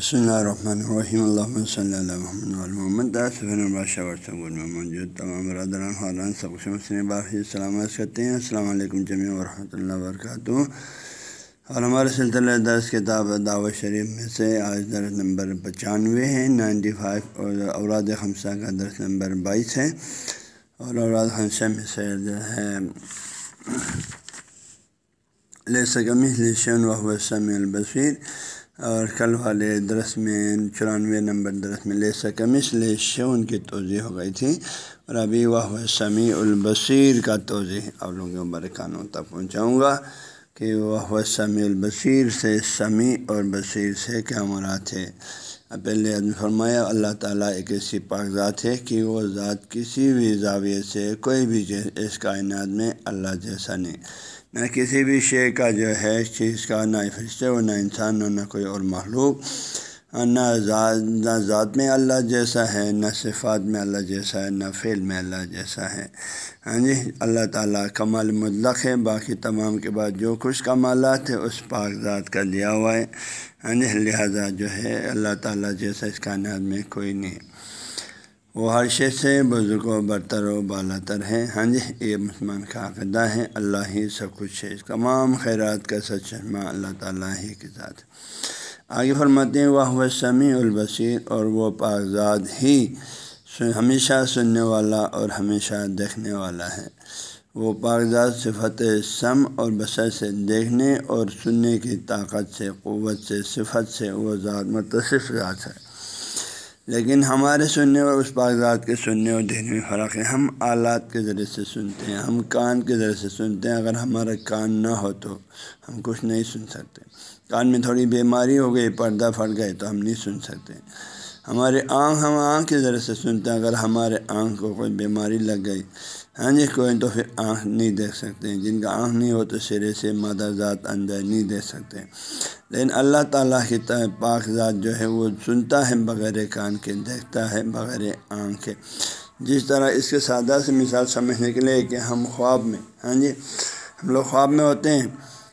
بسم اللہ الرحمن الرحیم اللہ صلی اللہ محمد محمد بادشاہ میں موجود تمام برادران خالان سب مسلم باقی سلامت کرتے ہیں السلام علیکم جمیع ورحمۃ اللہ وبرکاتہ اور ہمارے سلسلہ دس کتاب دعوت شریف میں سے آج درس نمبر پچانوے ہے نائنٹی فائیو اور اوراد خمسہ کا درس نمبر بائیس ہے اور اوراد خمسہ میں سے جو ہے لے سکم لشن و سم البصیر اور کل والے درس میں چورانوے نمبر درس میں لے سکم اس لیے شون کی توضیع ہو گئی تھی۔ اور ابھی وہ سمیع البصیر کا توضیع آپ لوگوں کے برکانوں تک پہنچاؤں گا کہ وہ سمیع البصیر سے سمیع اور بصیر سے کیا مراد ہے۔ پہلے فرمایا، اللہ تعالیٰ ایک ایسی پاک ذات ہے کہ وہ ذات کسی بھی زاویے سے کوئی بھی اس کائنات میں اللہ جیسا نہیں۔ نہ کسی بھی شے کا جو ہے اس چیز کا نہ فرشتے اور نہ انسان اور نہ کوئی اور معلوم نہ ذات نہ ذات میں اللہ جیسا ہے، نہ صفات میں اللہ جیسا ہے، نہ فعل میں اللہ جیسا ہے۔ ہاں جی اللہ تعالیٰ کمال مطلق ہے، باقی تمام کے بعد جو کچھ کمالات ہے اس پاک ذات کا لیا ہوا ہے۔ ہاں جی لہٰذا جو ہے، اللہ تعالیٰ جیسا اس کائنات میں کوئی نہیں۔ ہے وہ ہر شے سے بزرگ و برتر و بالا تر ہے ہاں جی یہ مسلمان کا عقدہ ہے۔ اللہ ہی سب کچھ ہے۔ تمام خیرات کا سچ شرما اللہ تعالیٰ ہی کے ساتھ آگے فرماتے ہیں وہ سمیع البصیر۔ اور وہ پاکزاد ہی ہمیشہ سننے والا اور ہمیشہ دیکھنے والا ہے۔ وہ پاکزاد صفت سم اور بصر سے دیکھنے اور سننے کی طاقت سے، قوت سے، صفت سے وہ ذات متصف ذات ہے۔ لیکن ہمارے سننے اور اس کاغذات کے سننے اور دیکھنے میں فرق ہے۔ ہم آلات کے ذریعے سے سنتے ہیں، ہم کان کے ذریعے سے سنتے ہیں۔ اگر ہمارا کان نہ ہو تو ہم کچھ نہیں سن سکتے۔ کان میں تھوڑی بیماری ہو گئی، پردہ پھٹ گئے تو ہم نہیں سن سکتے۔ ہمارے آنکھ ہم آنکھ کے ذریعے سے سنتے ہیں، اگر ہمارے آنکھ کو کوئی بیماری لگ گئی۔ ہاں جی کوئی تو پھر آنکھ نہیں دیکھ سکتے جن کا آنکھ نہیں ہو تو سرے سے مادہ ذات اندر نہیں دیکھ سکتے لیکن اللہ تعالیٰ کی پاک ذات جو ہے، وہ سنتا ہے بغیر کان کے، دیکھتا ہے بغیر آنکھ کے۔ جس طرح اس کے سادہ سے مثال سمجھنے کے لیے کہ ہم خواب میں ہاں جی ہم لوگ خواب میں ہوتے ہیں۔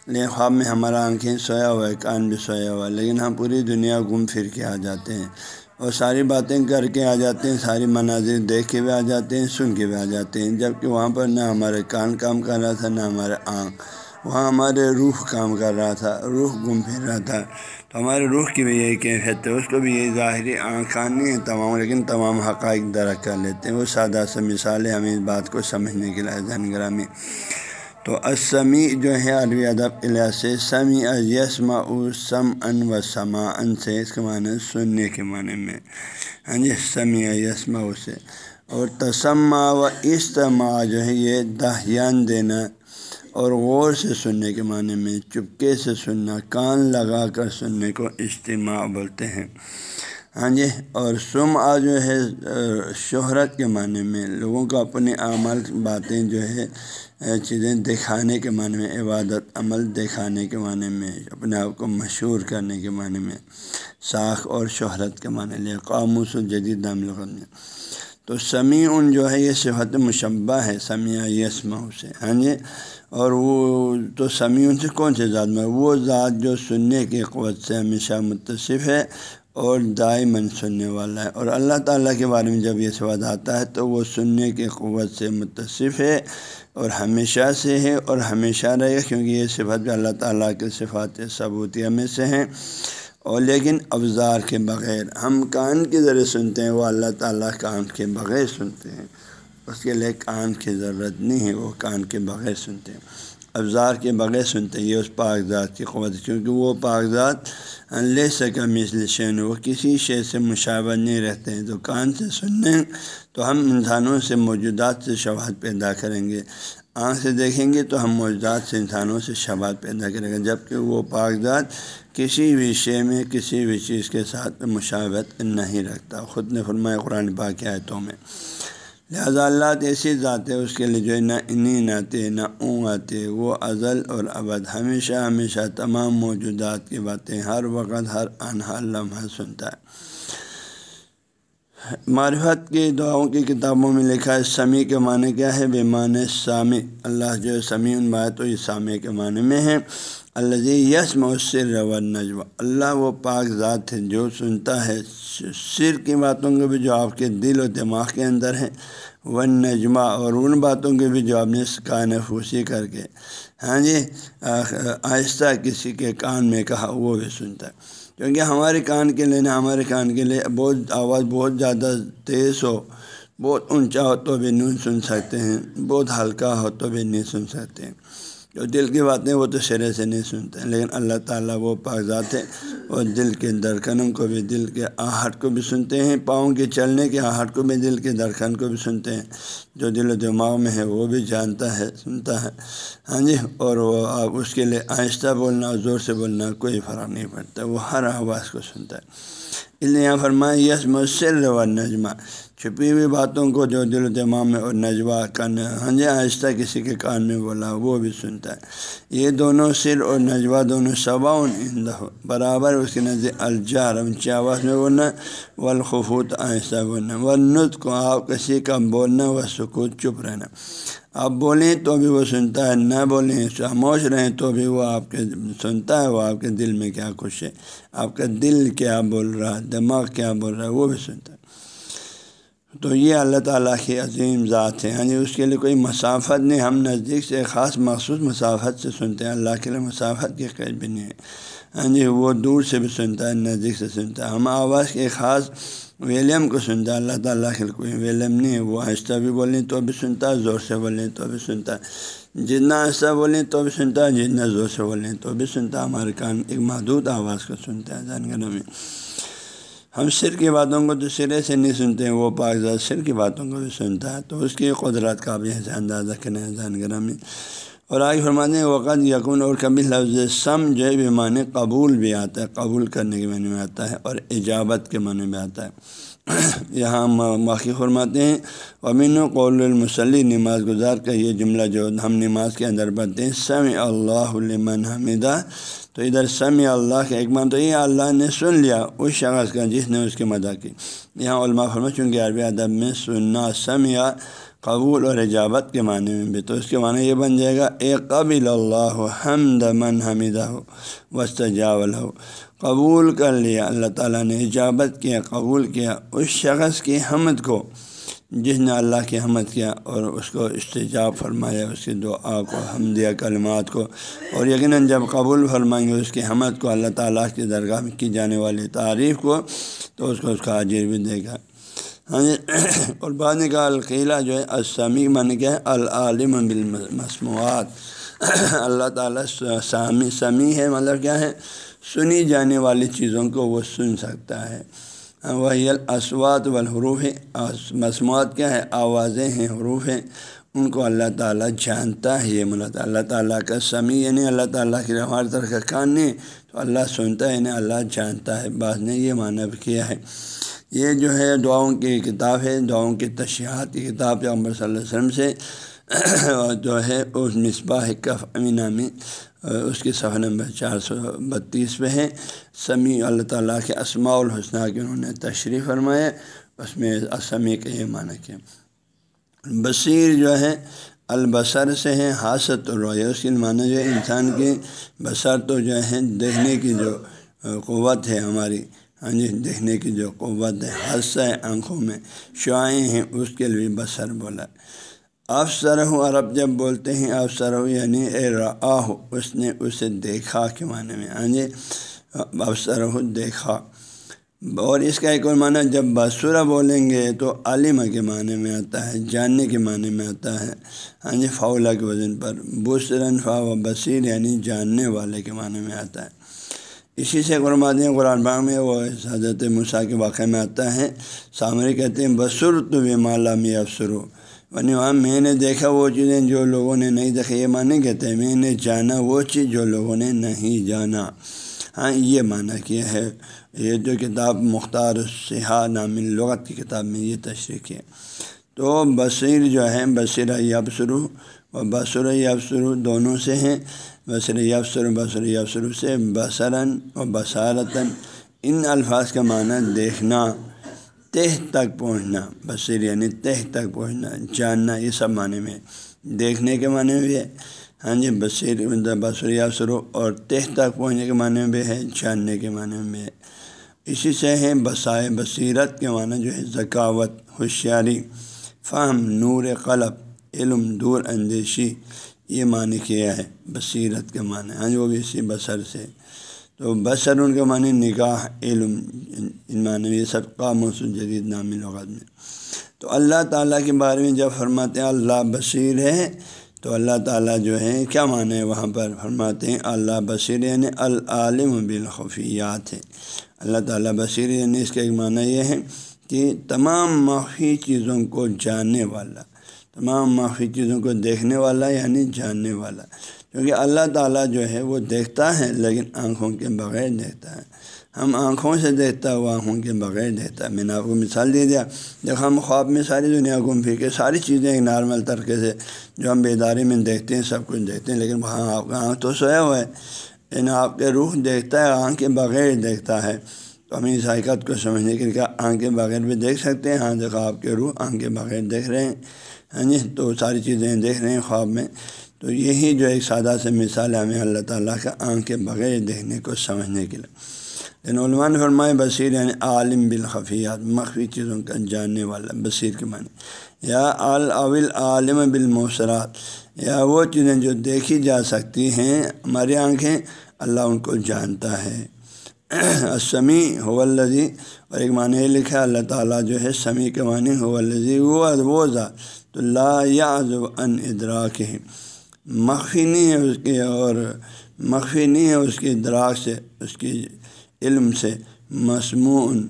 لیکن خواب میں ہمارا آنکھیں سویا ہوا ہے، کان بھی سویا ہوا ہے، لیکن ہم پوری دنیا گھوم پھر کے آ جاتے ہیں۔ اور ساری باتیں کر کے آ جاتے ہیں، ساری مناظر دیکھ کے بھی آ جاتے ہیں، سن کے بھی آ جاتے ہیں۔ جبکہ وہاں پر نہ ہمارے کان کام کر رہا تھا، نہ ہمارے آنکھ، وہاں ہمارے روح کام کر رہا تھا، روح گم پھر رہا تھا۔ تو ہمارے روح کی بھی یہی کیفیت ہے، اس کو بھی یہی ظاہری آنکھ نہیں ہے تمام، لیکن تمام حقائق درخت کر لیتے ہیں۔ وہ سادہ سا مثال ہے ہمیں اس بات کو سمجھنے کے لیے زین گرامی۔ تو اسمی جو ہے عربی ادب الیہ سے سمی یسما سم ان و سما ان سے، اس کے معنی سننے کے معنی میں۔ ہاں جی سمی یسما سے۔ اور تسمہ و استما جو ہے، یہ دہیان دینا اور غور سے سننے کے معنی میں، چپکے سے سننا، کان لگا کر سننے کو اجتماع بولتے ہیں۔ ہاں جی اور سم آ جو ہے شہرت کے معنی میں لوگوں کو اپنے عمل باتیں جو ہے چیزیں دکھانے کے معنی میں، عبادت، عمل دکھانے کے معنی میں، اپنے آپ کو مشہور کرنے کے معنی میں ساکھ اور شہرت کے معنی لے قاموس و جدید دام تو سمیع ان جو ہے، یہ صفت مشبہ ہے، سمیع یسما سے ہاں جی۔ اور وہ تو سمیع ان سے کون سے ذات میں؟ وہ ذات جو سننے کی قوت سے ہمیشہ متصف ہے اور دائمن سننے والا ہے۔ اور اللہ تعالیٰ کے بارے میں جب یہ سواد آتا ہے تو وہ سننے کی قوت سے متصف ہے اور ہمیشہ سے ہے اور ہمیشہ رہے گا، کیونکہ یہ صفت بھی اللہ تعالیٰ کے صفات ثبوتیہ میں سے ہیں۔ اور لیکن ابزار کے بغیر ہم کان کے ذریعے سنتے ہیں، وہ اللہ تعالیٰ کان کے بغیر سنتے ہیں۔ اس کے لیے کان کی ضرورت نہیں ہے، وہ کان کے بغیر سنتے ہیں۔ ابزار کے بغیر سنتے یہ اس کاغذات کی قوت کیونکہ وہ کاغذات لے سکا مثل شین وہ کسی شے سے مشاور نہیں رہتے ہیں۔ تو کان سے سننے تو ہم انسانوں سے موجودات سے شواہد پیدا کریں گے۔ آنکھ سے دیکھیں گے تو ہم موجودات سے انسانوں سے شواہد پیدا کریں گے جبکہ وہ کاغذات کسی بھی شے میں، کسی بھی چیز کے ساتھ مشاورت نہیں رکھتا۔ خود نے فرمایا قرآن پاک آیتوں میں۔ لہٰذا اللہ ایسی ذات ہے، اس کے لیے جو ہے نہ انین آتے، نہ اون آتے، وہ ازل اور ابد۔ ہمیشہ ہمیشہ تمام موجودات کی باتیں ہر وقت، ہر انہا لمحہ سنتا ہے۔ معرفت کی دعاؤں کی کتابوں میں لکھا ہے، سمیع کے معنی کیا ہے؟ بے معنی سامع۔ اللہ جو سمیع بات تو یہ سامع کے معنی میں ہے۔ الزی یس مؤثر و نجوہ اللہ وہ پاک ذات ہے جو سنتا ہے۔ سر کی باتوں کو بھی جو آپ کے دل و دماغ کے اندر ہیں و نجمہ اور ان باتوں کے بھی جو آپ نے کان پھوسی کر کے۔ ہاں جی آہستہ کسی کے کان میں کہا، وہ بھی سنتا ہے۔ کیونکہ ہمارے کان کے لیے نا ہمارے کان کے لیے بہت آواز بہت زیادہ تیز ہو، بہت اونچا ہو تو بھی نہیں سن سکتے ہیں، بہت ہلکا ہو تو بھی نہیں سن سکتے ہیں۔ جو دل کی باتیں وہ تو شرے سے نہیں سنتے ہیں، لیکن اللہ تعالیٰ وہ پاکزات ہے اور دل کے درکنوں کو بھی، دل کے آہٹ کو بھی سنتے ہیں، پاؤں کے چلنے کے آہٹ کو بھی، دل کے درکن کو بھی سنتے ہیں۔ جو دل و دماغ میں ہے، وہ بھی جانتا ہے، سنتا ہے۔ ہاں جی اور وہ آپ اس کے لیے آہستہ بولنا اور زور سے بولنا کوئی فرق نہیں پڑتا، وہ ہر آواز کو سنتا ہے۔ اس لیے یہاں فرمائیں یس مسل و نجمہ چھپی ہوئی باتوں کو جو دل و دماغ میں اور نجوا کن ہنجے آہستہ کسی کے کان میں بولا، وہ بھی سنتا ہے۔ یہ دونوں سر اور نجوا دونوں صباؤن ہو۔ برابر اس کے نظر الجار اونچی آواز میں بولنا، والخفوت آہستہ بولنا۔ ورنت کو آپ کسی کا بولنا و سکوت چپ رہنا۔ آپ بولیں تو بھی وہ سنتا ہے، نہ بولیں خاموش رہیں تو بھی وہ آپ کے سنتا ہے، وہ آپ کے دل میں کیا خوش ہے۔ آپ کا دل کیا بول رہا ہے دماغ کیا بول رہا ہے وہ بھی سنتا ہے۔ تو یہ اللہ تعالیٰ کی عظیم ذات ہے ہاں جی یعنی اس کے لیے کوئی مسافت نہیں، ہم نزدیک سے خاص مخصوص مسافت سے سنتے ہیں۔ اللہ کے لیے مسافت کی قید بھی نہیں ہے۔ ہاں جی وہ دور سے بھی سنتا ہے، نزدیک سے سنتا ہے۔ ہم آواز کے خاص ویلیم کو سنتا ہے اللہ تعالیٰ کے کوئی ویلیم نہیں ہے۔ وہ آہستہ بھی بولیں تو بھی سنتا ہے، زور سے بولیں تو بھی سنتا ہے۔ جتنا آہستہ بولیں تو بھی سنتا ہے، جتنا زور سے بولیں تو بھی سنتا ہے۔ ہمارے کان ایک محدود آواز کو سنتا ہے جان جانگروں میں ہم سر کی باتوں کو تو سرے سے نہیں سنتے ہیں، وہ پاکزات سر کی باتوں کو بھی سنتا ہے۔ تو اس کی قدرت کا بھی ایسے اندازہ کرنا ہے گرہ میں اور آگے فرماتے ہیں وقت یقون اور کبھی لفظ سم جو بھی معنی قبول بھی آتا ہے۔ قبول کرنے کے معنی میں آتا ہے اور ایجابت کے معنی میں آتا ہے۔ یہاں باقی فرماتے ہیں۔ امین و قول المسلی نماز گزار کا یہ جملہ جو ہم نماز کے اندر پڑھتے ہیں سم اللہ علمن حمیدہ تو ادھر سم اللہ ایک مان تو یہ اللہ نے سن لیا، اس شخص کا جس نے اس کی مدد کی۔ یہاں علماء فرما چونکہ عربی ادب میں سننا سم یا قبول اور اجابت کے معنی میں بھی تو اس کے معنی یہ بن جائے گا، اے قبل اللہ، حمد من حمیدہ ہو وسطاول ہو قبول کر لیا، اللہ تعالیٰ نے اجابت کیا، قبول کیا اس شخص کی حمد کو جس نے اللہ کی حمد کیا اور اس کو استجاب فرمایا، اس کی دعا کو حمدیہ کلمات کو۔ اور یقیناً جب قبول فرمائیں گے اس کی حمد کو، اللہ تعالیٰ کی درگاہ میں کی جانے والی تعریف کو، تو اس کو اس کا عجیر بھی دے گا۔ ہاں جی اور بعد کا القیلا جو ہے اسمی من کیا ہے العالم بالمسموعات. اللہ تعالیٰ سامی، سمیع ہے مطلب کیا ہے؟ سنی جانے والی چیزوں کو وہ سن سکتا ہے۔ وہ اسوات والحروف ہے مصنوعات کیا ہے؟ آوازیں ہیں، حروف ہیں۔ ان کو اللہ تعالیٰ جانتا ہے، یہ مطلب اللہ تعالیٰ کا سمیع یعنی اللہ تعالیٰ کی ہماری طرح کا کان نہیں تو اللہ سنتا ہے یعنی اللہ جانتا ہے۔ بعض نے یہ معنی کیا ہے۔ یہ جو ہے دعاؤں کی کتاب ہے، دعاؤں کی تشہیرات کی کتاب عمر صلی اللہ علیہ وسلم سے جو ہے اس مصباح کف امینہ میں، اس کی صفحہ نمبر چار سو بتیس پہ ہے۔ سمیع اللہ تعالیٰ کے اسماع الحسنہ کے انہوں نے تشریح فرمایا۔ اس میں اسمی کا یہ معنی کیا۔ بصیر جو ہے البصر سے ہیں حاصت رویہ اس کی معنی جو ہے انسان کی بصر تو جو ہے دیکھنے کی جو قوت ہے ہماری ہاں جی دیکھنے کی جو قوت ہے حصہ ہے آنکھوں میں شعائیں ہیں، اس کے لیے بسر بولا۔ افسر ہوں عرب جب بولتے ہیں افسر ہو یعنی اے را ہو اس نے اسے دیکھا کے معنی میں ہاں جی افسر ہو دیکھا۔ اور اس کا ایک اور معنی جب بسورہ بولیں گے تو عالمہ کے معنی میں آتا ہے، جاننے کے معنی میں آتا ہے۔ ہاں جی فاولہ کے وزن پر۔ بسرن فا و بصیر یعنی جاننے والے کے معنی میں آتا ہے۔ اسی سے قرآن ہیں، قرآن باغ میں وہ حضرت مسا کے واقعے میں آتا ہے۔ سامنے کہتے ہیں بسر تو بے مالا میں افسرو یعنی وہاں میں نے دیکھا وہ چیزیں جو لوگوں نے نہیں دیکھا یہ معنی کہتے ہیں، میں نے جانا وہ چیز جو لوگوں نے نہیں جانا۔ ہاں یہ معنی کیا ہے، یہ جو کتاب مختار سہا نام لغت کی کتاب میں یہ تشریح ہے۔ تو بصیر جو ہے بصیر یبسرو و بصر یبسرو دونوں سے ہیں۔ بصر یفسر بصر یفسر سے بصراً و بصارتاً ان الفاظ کا معنی دیکھنا، تہ تک پہنچنا۔ بصیر یعنی تہ تک پہنچنا، جاننا، یہ سب معنی میں۔ دیکھنے کے معنی بھی ہے۔ ہاں جی بصیر بصر یا اور تہ تک پہنچنے کے معنی میں بھی ہے جاننے کے معنی میں ہے۔ اسی سے ہے بسائے بصیرت کے معنی جو ہے ذکاوت، ہوشیاری، فہم، نور قلب، علم، دور اندیشی، یہ معنی کیا ہے، بصیرت کے معنی۔ ہاں جی وہ بھی اسی بصر سے۔ تو بصر ان کے معنی نگاہ، علم، ان معنی یہ سب کا موسم جدید نامی لغت میں۔ تو اللہ تعالیٰ کے بارے میں جب فرماتے ہیں، اللہ بصیر ہے تو اللہ تعالیٰ جو ہے کیا معنی ہے وہاں پر؟ فرماتے ہیں، اللہ بصیر یعنی العالم بالخفیات ہے۔ اللہ تعالیٰ بصیر یعنی اس کا ایک معنی یہ ہے کہ تمام مخفی چیزوں کو جاننے والا، تمام مخفی چیزوں کو دیکھنے والا یعنی جاننے والا۔ کیونکہ اللہ تعالیٰ جو ہے وہ دیکھتا ہے لیکن آنکھوں کے بغیر دیکھتا ہے۔ ہم آنکھوں سے دیکھتا ہوا، آنکھوں کے بغیر دیکھتا ہے میں نے آپ کو مثال دے دیا۔ جب ہم خواب میں ساری دنیا گھوم پھر کے ساری چیزیں ایک نارمل طریقے سے جو ہم بیداری میں دیکھتے ہیں، سب کچھ دیکھتے ہیں، لیکن وہاں آپ کا آنکھ تو سویا ہوا ہے۔ یعنی آپ کے روح دیکھتا ہے، آنکھ کے بغیر دیکھتا ہے۔ تو ہم اس حقیقت کو سمجھنے کے لیے آنکھ کے بغیر بھی دیکھ سکتے ہیں۔ ہاں دیکھا آپ کے روح آنکھ کے بغیر دیکھ رہے ہیں۔ ہاں جی تو ساری چیزیں دیکھ رہے ہیں خواب میں۔ تو یہی جو ایک سادہ سے مثال ہے ہمیں اللہ تعالیٰ کا آنکھ کے بغیر دیکھنے کو سمجھنے کے لیے۔ لیکن علماء نے فرمائے، بصیر یعنی عالم بالخفیات، مخفی چیزوں کا جاننے والا، بصیر کے معنی۔ یا اول عالم بالموسرات یا وہ چیزیں جو دیکھی جا سکتی ہیں، ہماری آنکھیں اللہ ان کو جانتا ہے۔ سمیع ہو اور ایک معنی یہ لکھا، اللہ تعالیٰ جو ہے، سمیع کے معنی ہو وہ ذات تو لا یا ان ادراک ہے مخفی نہیں ہے اس کے، اور مخفی نہیں ہے اس کی ادراک سے، اس کی علم سے مصمون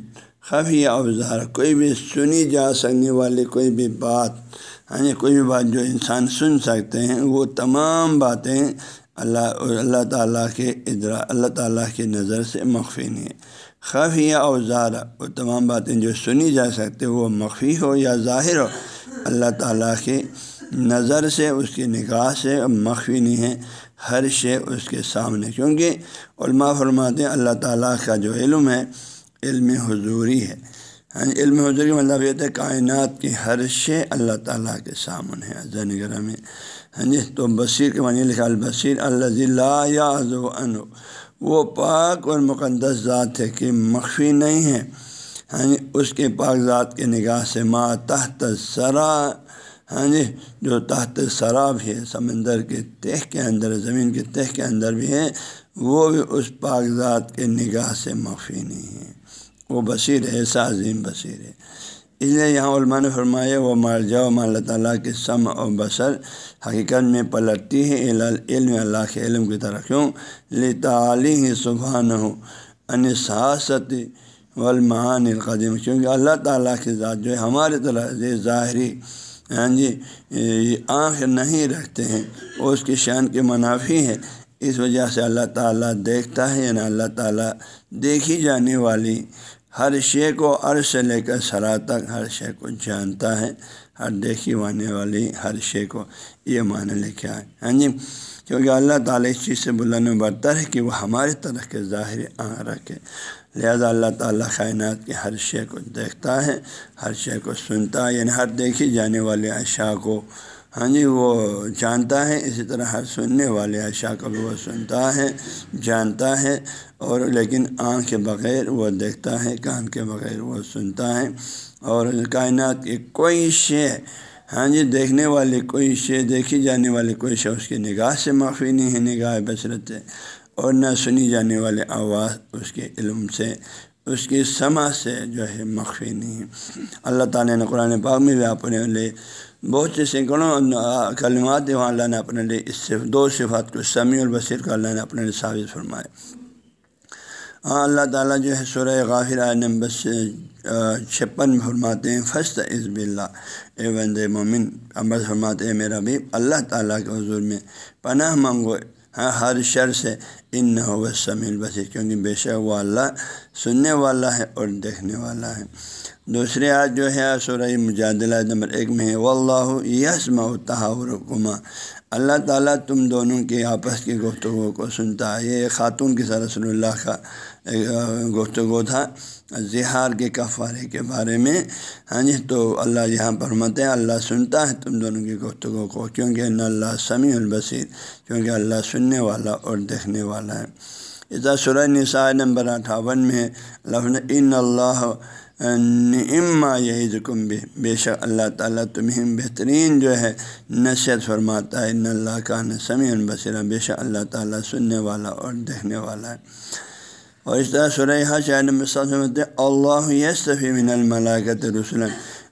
خفیہ اوزار کوئی بھی سنی جا سکنے والی کوئی بھی بات ہاں کوئی بھی بات جو انسان سن سکتے ہیں، وہ تمام باتیں اللہ اللہ تعالیٰ کے ادرا اللہ تعالیٰ کی نظر سے مخفی نہیں ہے خفیہ اوزار وہ تمام باتیں جو سنی جا سکتے وہ مخفی ہو یا ظاہر ہو، اللہ تعالیٰ کی نظر سے، اس کی نگاہ سے مخفی نہیں ہے ہر شے اس کے سامنے، کیونکہ علماء فرماتے ہیں اللہ تعالیٰ کا جو علم ہے، علم حضوری ہے۔ ہاں علم حضوری مطلب یہ تھا کائنات کی ہر شے اللہ تعالیٰ کے سامنے ہے، زین میں ہاں جی تو بصیر کے معنی لکھا، البصیر اللہ یا ان وہ پاک اور مقدس ذات ہے کہ مخفی نہیں ہے۔ ہاں اس کے پاک ذات کے نگاہ سے ما تحت سرا ہاں جی جو تحت سراب ہے، سمندر کے تہ کے اندر، زمین کے تہ کے اندر بھی ہے وہ بھی اس پاک ذات کے نگاہ سے مخفی نہیں ہے وہ بصیر ہے ایسا عظیم بصیر ہے۔ اس لیے یہاں علماء نے فرمایا، وہ مار جاؤ اللہ تعالیٰ کے سم اور بصر حقیقت میں پلٹتی ہے علم اللہ کے علم کی طرح۔ کیوں؟ لتعلی ہی صبح نہ ہو ان ساست والمعان القدیم۔ کیونکہ اللہ تعالیٰ کی ذات جو ہے، ہمارے طرح ظاہری ہاں جی آنکھ نہیں رکھتے ہیں وہ اس کی شان کے منافی ہے اس وجہ سے اللہ تعالیٰ دیکھتا ہے یعنی اللہ تعالیٰ دیکھی جانے والی ہر شے کو عرش سے لے کر سرا تک ہر شے کو جانتا ہے، ہر دیکھی وانے والی ہر شے کو یہ معنی لکھا ہے۔ ہاں جی کیونکہ اللہ تعالیٰ اس چیز سے بلند برتر ہے کہ وہ ہمارے طرح کے ظاہر آنکھ رکھے۔ لہذا اللہ تعالیٰ کائنات کے ہر شے کو دیکھتا ہے، ہر شے کو سنتا ہے یعنی ہر دیکھی جانے والے اشیاء کو ہاں جی وہ جانتا ہے، اسی طرح ہر سننے والے اشیاء کو بھی وہ سنتا ہے، جانتا ہے، اور لیکن آنکھ کے بغیر وہ دیکھتا ہے، کان کے بغیر وہ سنتا ہے، اور کائنات کی کوئی شے ہاں جی دیکھنے والی کوئی شے، دیکھی جانے والی کوئی شے، اس کی نگاہ سے معافی نہیں ہے، نگاہ بصرت اور نہ سنی جانے والے آواز اس کے علم سے، اس کی سما سے جو ہے مخفی نہیں اللہ تعالیٰ نے قرآن پاک میں بھی اپنے لیے بہت سے سینکڑوں کلمات وہاں اللہ نے اپنے لیے اس سے دو صفات کو سمیع اور بصیر کو اللہ نے اپنے لیے ثابت فرمائے۔ ہاں اللہ تعالیٰ جو ہے سورہ غافر آئے نمبر چھپن میں فرماتے ہیں فسٹ عزب اللہ اے بند مومن امبر فرماتے ہیں، میرا بھی اللہ تعالیٰ کے حضور میں پناہ مانگو۔ ہاں ہر شر سے ان نہ ہو سمیل بسی کیونکہ بے شک وہ اللہ سننے والا ہے اور دیکھنے والا ہے۔ دوسری آج جو ہے، سورہ مجادلہ نمبر ایک میں ہے وہ اللہ یسم اللہ تعالیٰ تم دونوں کے آپس کی گفتگو کو سنتا ہے۔ یہ خاتون کی سر رسول اللہ کا گفتگو تھا زہار کے کفارے کے بارے میں۔ ہاں جی تو اللہ یہاں پر مت اللہ سنتا ہے تم دونوں کی گفتگو کو، کیونکہ ان اللہ سمیع البصیر، کیونکہ اللہ سننے والا اور دیکھنے والا ہے۔ اس سورہ نساء نمبر اٹھاون میں اللہ ان اللہ اما یہی ذکم بھی بے شک اللہ تعالیٰ تمہیں بہترین جو ہے نصیحت فرماتا ہے، ان اللہ کا نسمی بصیرہ بے شک اللہ تعالیٰ سننے والا اور دیکھنے والا ہے۔ اور اس طرح سرح شاعر اللہ یصفی من الملاکت رسول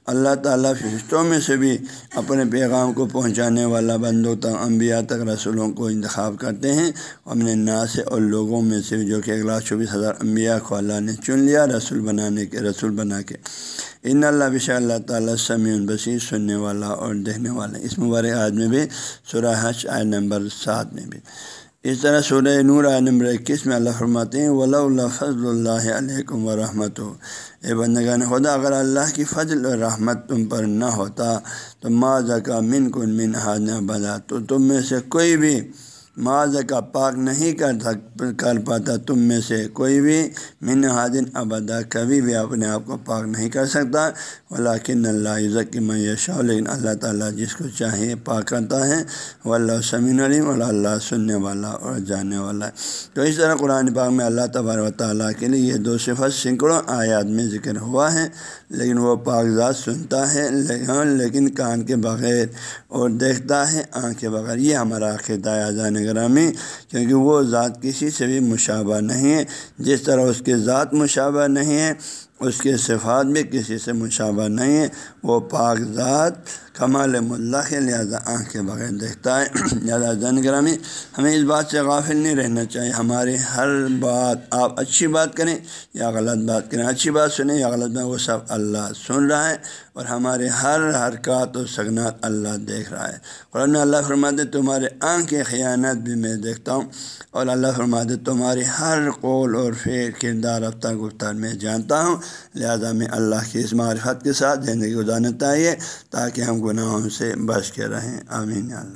اللہ تعالیٰ فرشتوں میں سے بھی اپنے پیغام کو پہنچانے والا بندوں تک انبیاء تک رسولوں کو انتخاب کرتے ہیں اپنے نا سے اور لوگوں میں سے جو کہ اگلا چوبیس ہزار انبیاء کو اللہ نے چن لیا رسول بنانے کے رسول بنا کے ان اللہ بش اللہ تعالیٰ سمیع بصیر سننے والا اور دیکھنے والا اس مبارک آج میں بھی سورہ حج آئے نمبر سات میں بھی اس طرح سورہ نور آئے نمبر اکیس میں اللہ فرماتے ہیں؟ ولا اللہ فضل اللہ علیکم و رحمت ہو اے بندگان خدا، اگر اللہ کی فضل و رحمت تم پر نہ ہوتا، تو ما زکا من کن من نہ بلا، تو تم میں سے کوئی بھی معاذ کا پاک نہیں کر کر پاتا تم میں سے کوئی بھی۔ من حادن ابدا، کبھی بھی اپنے آپ کو پاک نہیں کر سکتا۔ ولاکن اللہ عزت کی میشا لیکن اللہ تعالیٰ جس کو چاہے پاک کرتا ہے۔ وہ اللہ سمین علیم اللہ اللہ سننے والا اور جاننے والا ہے۔ تو اس طرح قرآن پاک میں اللہ تبار و تعالیٰ کے لیے یہ دو صفت سینکڑوں آیات میں ذکر ہوا ہے۔ لیکن وہ پاک ذات سنتا ہے، لیکن کان کے بغیر اور دیکھتا ہے، آنکھ کے بغیر۔ یہ ہمارا عقیدہ جانے گرامی، کیونکہ وہ ذات کسی سے بھی مشابہ نہیں ہے۔ جس طرح اس کے ذات مشابہ نہیں ہے، اس کے صفات بھی کسی سے مشابہ نہیں ہے۔ وہ پاک ذات کمال ملّہ کے لہٰذا آنکھ کے بغیر دیکھتا ہے۔ لہٰذا زن گرامی، ہمیں اس بات سے غافل نہیں رہنا چاہیے۔ ہماری ہر بات، آپ اچھی بات کریں یا غلط بات کریں۔ اچھی بات سنیں یا غلط بات، وہ سب اللہ سن رہا ہے اور ہمارے ہر حرکات و سگنات اللہ دیکھ رہا ہے۔ قرآن اللہ فرماتے تمہارے آنکھ کے خیانت بھی میں دیکھتا ہوں۔ اور اللہ فرماتے تمہاری ہر قول اور فیر کردار رفتہ گفتار میں جانتا ہوں۔ لہذا میں اللہ کی اس معرفت کے ساتھ زندگی گزارنا چاہیے تاکہ ہم گناہوں سے بچ کے رہیں۔ آمین اللہ۔